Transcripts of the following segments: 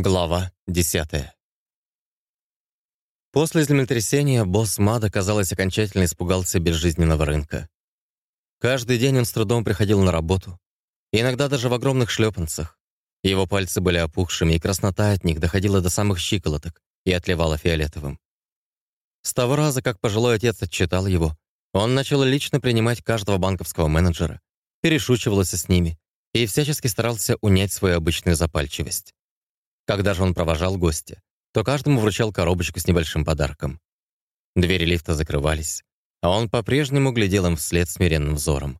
Глава 10 После землетрясения босс Мада, казалось, окончательно испугался безжизненного рынка. Каждый день он с трудом приходил на работу, иногда даже в огромных шлепанцах. Его пальцы были опухшими, и краснота от них доходила до самых щиколоток и отливала фиолетовым. С того раза, как пожилой отец отчитал его, он начал лично принимать каждого банковского менеджера, перешучивался с ними и всячески старался унять свою обычную запальчивость. Когда же он провожал гостя, то каждому вручал коробочку с небольшим подарком. Двери лифта закрывались, а он по-прежнему глядел им вслед смиренным взором.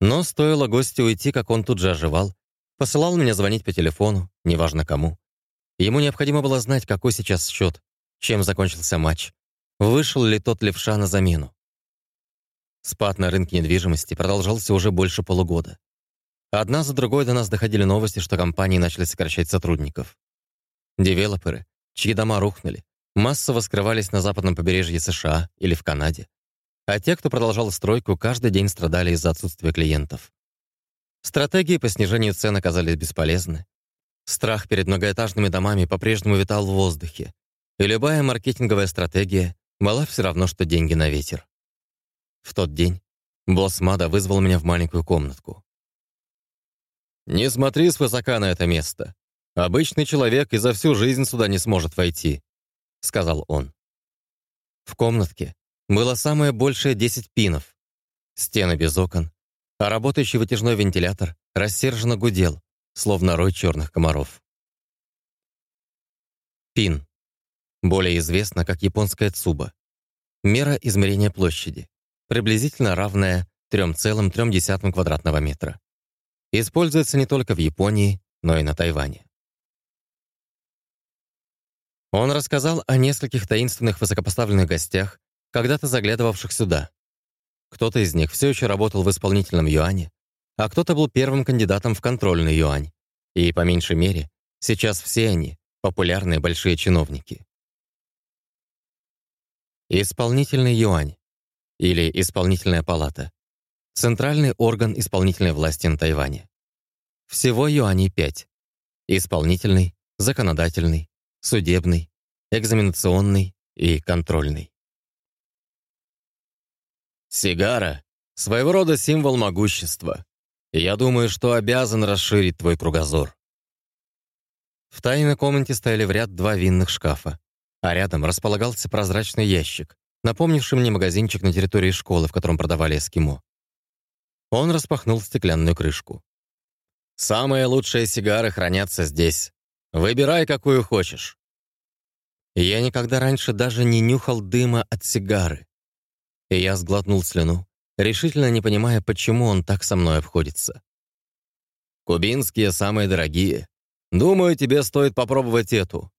Но стоило гостю уйти, как он тут же оживал, посылал меня звонить по телефону, неважно кому. Ему необходимо было знать, какой сейчас счет, чем закончился матч, вышел ли тот левша на замену. Спад на рынке недвижимости продолжался уже больше полугода. Одна за другой до нас доходили новости, что компании начали сокращать сотрудников. Девелоперы, чьи дома рухнули, массово скрывались на западном побережье США или в Канаде. А те, кто продолжал стройку, каждый день страдали из-за отсутствия клиентов. Стратегии по снижению цен оказались бесполезны. Страх перед многоэтажными домами по-прежнему витал в воздухе, и любая маркетинговая стратегия была все равно, что деньги на ветер. В тот день босс Мада вызвал меня в маленькую комнатку. «Не смотри свысока на это место. Обычный человек и за всю жизнь сюда не сможет войти», — сказал он. В комнатке было самое большее 10 пинов. Стены без окон, а работающий вытяжной вентилятор рассерженно гудел, словно рой черных комаров. Пин. Более известно как японская цуба. Мера измерения площади, приблизительно равная 3,3 квадратного метра. Используется не только в Японии, но и на Тайване. Он рассказал о нескольких таинственных высокопоставленных гостях, когда-то заглядывавших сюда. Кто-то из них все еще работал в исполнительном юане, а кто-то был первым кандидатом в контрольный юань. И, по меньшей мере, сейчас все они — популярные большие чиновники. Исполнительный юань или исполнительная палата Центральный орган исполнительной власти на Тайване. Всего юаней пять. Исполнительный, законодательный, судебный, экзаменационный и контрольный. Сигара — своего рода символ могущества. я думаю, что обязан расширить твой кругозор. В тайной комнате стояли в ряд два винных шкафа, а рядом располагался прозрачный ящик, напомнивший мне магазинчик на территории школы, в котором продавали эскимо. Он распахнул стеклянную крышку. «Самые лучшие сигары хранятся здесь. Выбирай, какую хочешь». Я никогда раньше даже не нюхал дыма от сигары. И я сглотнул слюну, решительно не понимая, почему он так со мной обходится. «Кубинские самые дорогие. Думаю, тебе стоит попробовать эту».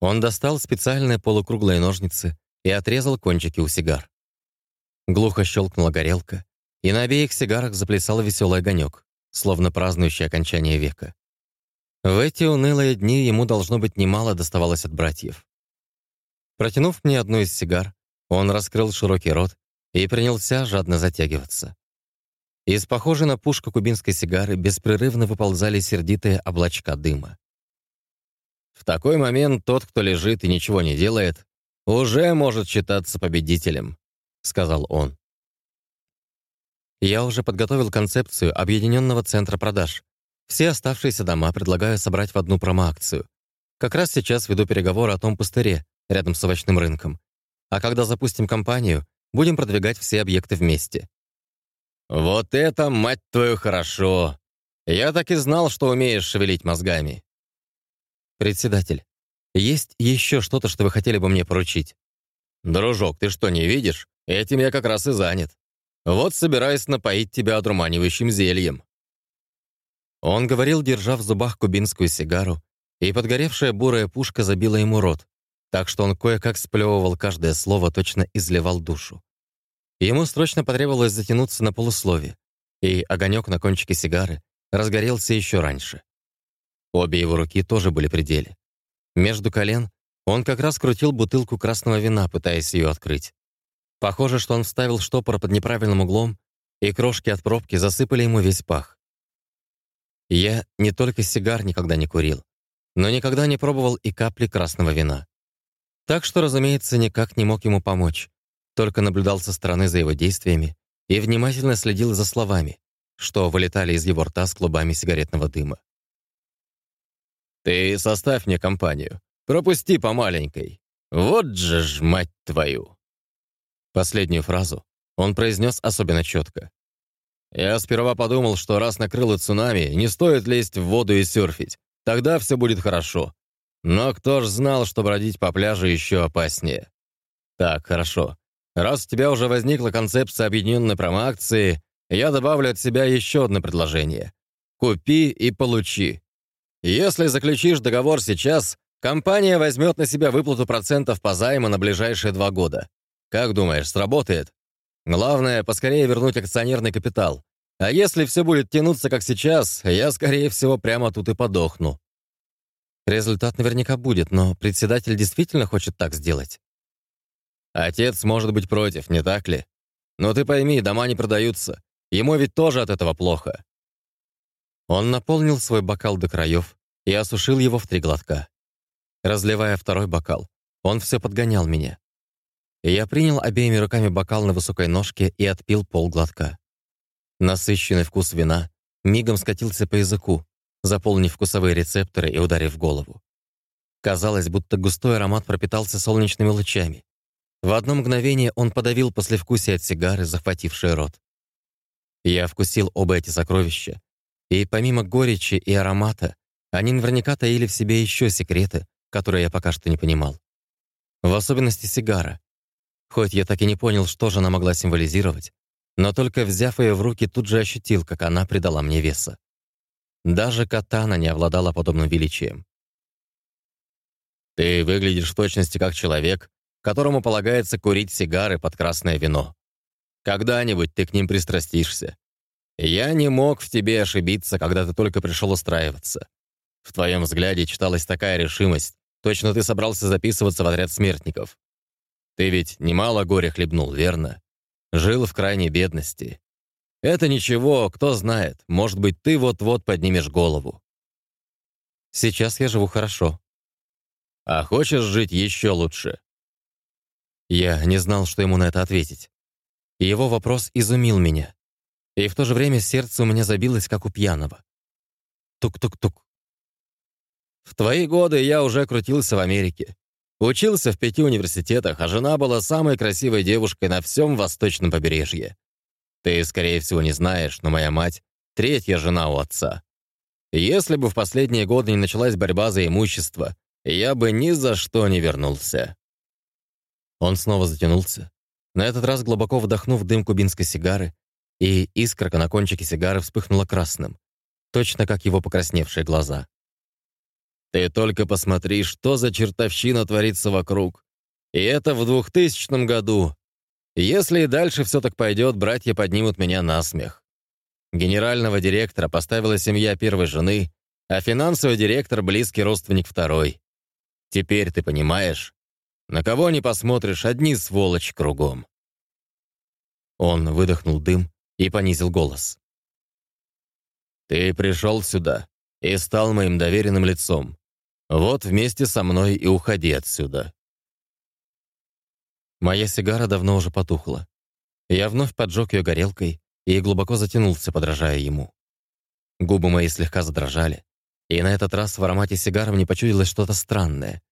Он достал специальные полукруглые ножницы и отрезал кончики у сигар. Глухо щелкнула горелка, и на обеих сигарах заплясал веселый огонек, словно празднующий окончание века. В эти унылые дни ему, должно быть, немало доставалось от братьев. Протянув мне одну из сигар, он раскрыл широкий рот и принялся жадно затягиваться. Из похожей на пушку кубинской сигары беспрерывно выползали сердитые облачка дыма. В такой момент тот, кто лежит и ничего не делает, уже может считаться победителем, сказал он. Я уже подготовил концепцию объединенного центра продаж. Все оставшиеся дома предлагаю собрать в одну промоакцию. Как раз сейчас веду переговоры о том пустыре, рядом с овощным рынком. А когда запустим компанию, будем продвигать все объекты вместе. «Вот это, мать твою, хорошо! Я так и знал, что умеешь шевелить мозгами». «Председатель, есть еще что-то, что вы хотели бы мне поручить?» «Дружок, ты что, не видишь? Этим я как раз и занят. Вот собираюсь напоить тебя одурманивающим зельем». Он говорил, держа в зубах кубинскую сигару, и подгоревшая бурая пушка забила ему рот, так что он кое-как сплевывал каждое слово, точно изливал душу. Ему срочно потребовалось затянуться на полуслове, и огонек на кончике сигары разгорелся еще раньше. Обе его руки тоже были при деле. Между колен он как раз крутил бутылку красного вина, пытаясь ее открыть. Похоже, что он вставил штопор под неправильным углом, и крошки от пробки засыпали ему весь пах. Я не только сигар никогда не курил, но никогда не пробовал и капли красного вина. Так что, разумеется, никак не мог ему помочь, только наблюдал со стороны за его действиями и внимательно следил за словами, что вылетали из его рта с клубами сигаретного дыма. «Ты составь мне компанию. Пропусти по маленькой. Вот же ж, мать твою!» Последнюю фразу он произнес особенно четко. Я сперва подумал, что раз накрыло цунами, не стоит лезть в воду и серфить. Тогда все будет хорошо. Но кто ж знал, что бродить по пляжу еще опаснее? Так, хорошо. Раз у тебя уже возникла концепция объединенной промоакции, я добавлю от себя еще одно предложение. Купи и получи. Если заключишь договор сейчас, компания возьмет на себя выплату процентов по займу на ближайшие два года. Как думаешь, сработает? Главное, поскорее вернуть акционерный капитал. А если все будет тянуться, как сейчас, я, скорее всего, прямо тут и подохну. Результат наверняка будет, но председатель действительно хочет так сделать. Отец может быть против, не так ли? Но ты пойми, дома не продаются. Ему ведь тоже от этого плохо. Он наполнил свой бокал до краев и осушил его в три глотка. Разливая второй бокал, он все подгонял меня. Я принял обеими руками бокал на высокой ножке и отпил полглотка. Насыщенный вкус вина мигом скатился по языку, заполнив вкусовые рецепторы и ударив голову. Казалось, будто густой аромат пропитался солнечными лучами. В одно мгновение он подавил послевкусие от сигары, захватившее рот. Я вкусил оба эти сокровища, и помимо горечи и аромата, они наверняка таили в себе еще секреты, которые я пока что не понимал. В особенности сигара. Хоть я так и не понял, что же она могла символизировать, но только взяв ее в руки, тут же ощутил, как она придала мне веса. Даже катана не обладала подобным величием. «Ты выглядишь в точности как человек, которому полагается курить сигары под красное вино. Когда-нибудь ты к ним пристрастишься. Я не мог в тебе ошибиться, когда ты только пришел устраиваться. В твоем взгляде читалась такая решимость, точно ты собрался записываться в отряд смертников. Ты ведь немало горя хлебнул, верно? Жил в крайней бедности. Это ничего, кто знает, может быть, ты вот-вот поднимешь голову. Сейчас я живу хорошо. А хочешь жить еще лучше? Я не знал, что ему на это ответить. Его вопрос изумил меня. И в то же время сердце у меня забилось, как у пьяного. Тук-тук-тук. В твои годы я уже крутился в Америке. Учился в пяти университетах, а жена была самой красивой девушкой на всем восточном побережье. Ты, скорее всего, не знаешь, но моя мать — третья жена у отца. Если бы в последние годы не началась борьба за имущество, я бы ни за что не вернулся. Он снова затянулся, на этот раз глубоко вдохнув дым кубинской сигары, и искорка на кончике сигары вспыхнула красным, точно как его покрасневшие глаза. Ты только посмотри, что за чертовщина творится вокруг. И это в 2000 году. Если и дальше все так пойдет, братья поднимут меня на смех. Генерального директора поставила семья первой жены, а финансовый директор — близкий родственник второй. Теперь ты понимаешь, на кого не посмотришь, одни сволочь кругом. Он выдохнул дым и понизил голос. «Ты пришел сюда, и стал моим доверенным лицом. Вот вместе со мной и уходи отсюда». Моя сигара давно уже потухла. Я вновь поджег ее горелкой и глубоко затянулся, подражая ему. Губы мои слегка задрожали, и на этот раз в аромате сигары мне почудилось что-то странное.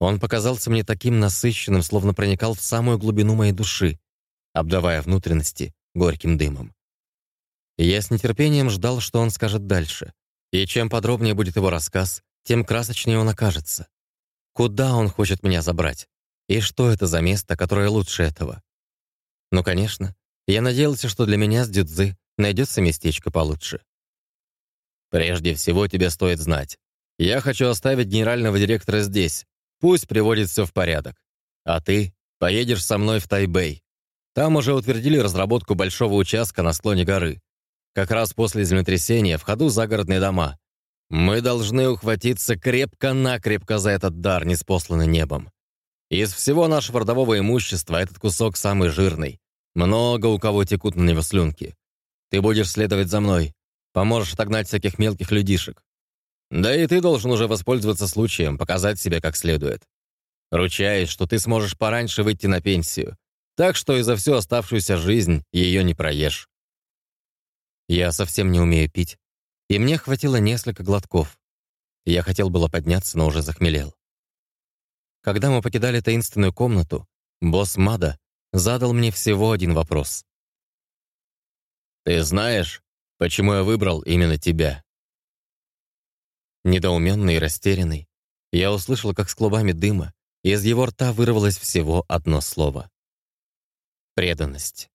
Он показался мне таким насыщенным, словно проникал в самую глубину моей души, обдавая внутренности горьким дымом. я с нетерпением ждал, что он скажет дальше, и чем подробнее будет его рассказ, тем красочнее он окажется. Куда он хочет меня забрать? И что это за место, которое лучше этого? Ну, конечно, я надеялся, что для меня с Дюдзы найдется местечко получше. Прежде всего тебе стоит знать. Я хочу оставить генерального директора здесь. Пусть приводит все в порядок. А ты поедешь со мной в Тайбэй. Там уже утвердили разработку большого участка на склоне горы. Как раз после землетрясения в ходу загородные дома. Мы должны ухватиться крепко-накрепко за этот дар, неспосланный небом. Из всего нашего родового имущества этот кусок самый жирный. Много у кого текут на него слюнки. Ты будешь следовать за мной. Поможешь отогнать всяких мелких людишек. Да и ты должен уже воспользоваться случаем, показать себя как следует. Ручаюсь, что ты сможешь пораньше выйти на пенсию, так что и за всю оставшуюся жизнь ее не проешь. Я совсем не умею пить, и мне хватило несколько глотков. Я хотел было подняться, но уже захмелел. Когда мы покидали таинственную комнату, босс Мада задал мне всего один вопрос. «Ты знаешь, почему я выбрал именно тебя?» Недоуменный и растерянный, я услышал, как с клубами дыма из его рта вырвалось всего одно слово. Преданность.